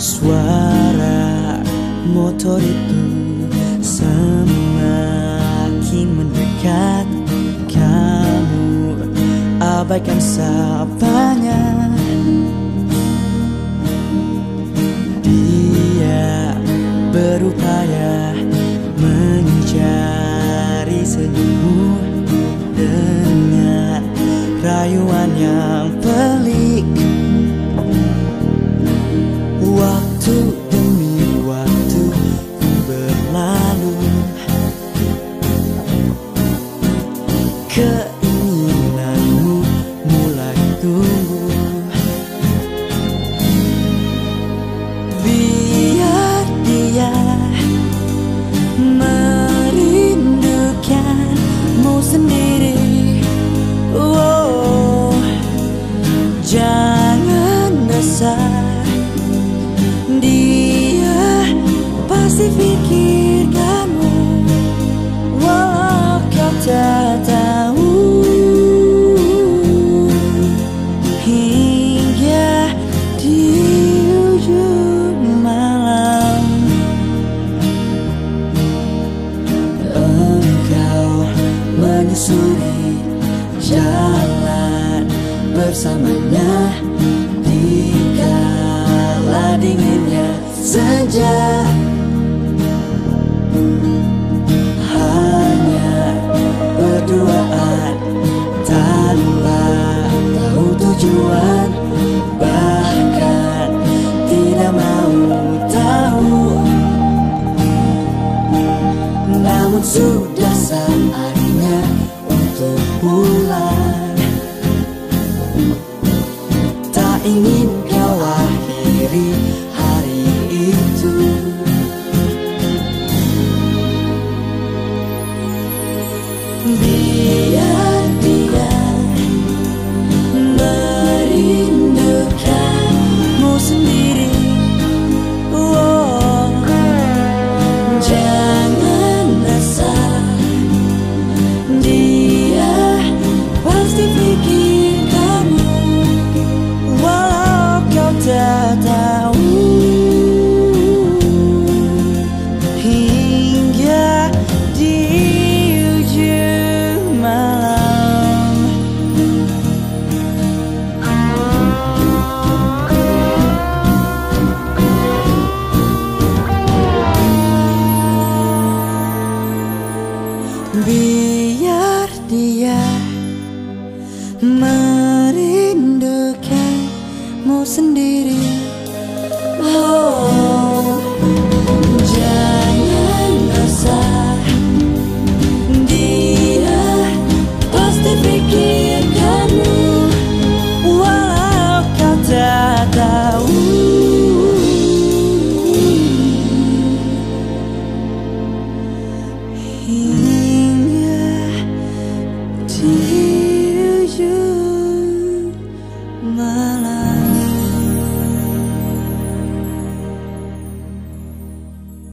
Suara motor itu semakin mendekat. Kamu abaikan sapanya Dia berupaya mencari senyummu Dengan rayuan yang Keinginanmu mulai tumbuh. Biar dia merindukanmu sendiri. Oh, Jangan resah. Dia pasti pikirkanmu menyusuri jalan bersamanya Di kala dinginnya senja Hanya berduaan tanpa tahu tujuan Bahkan tidak mau tahu. Namun sudah untuk Tak ingin kau akhiri hari itu. Biar Biar dia merindukanmu sendiri. Oh,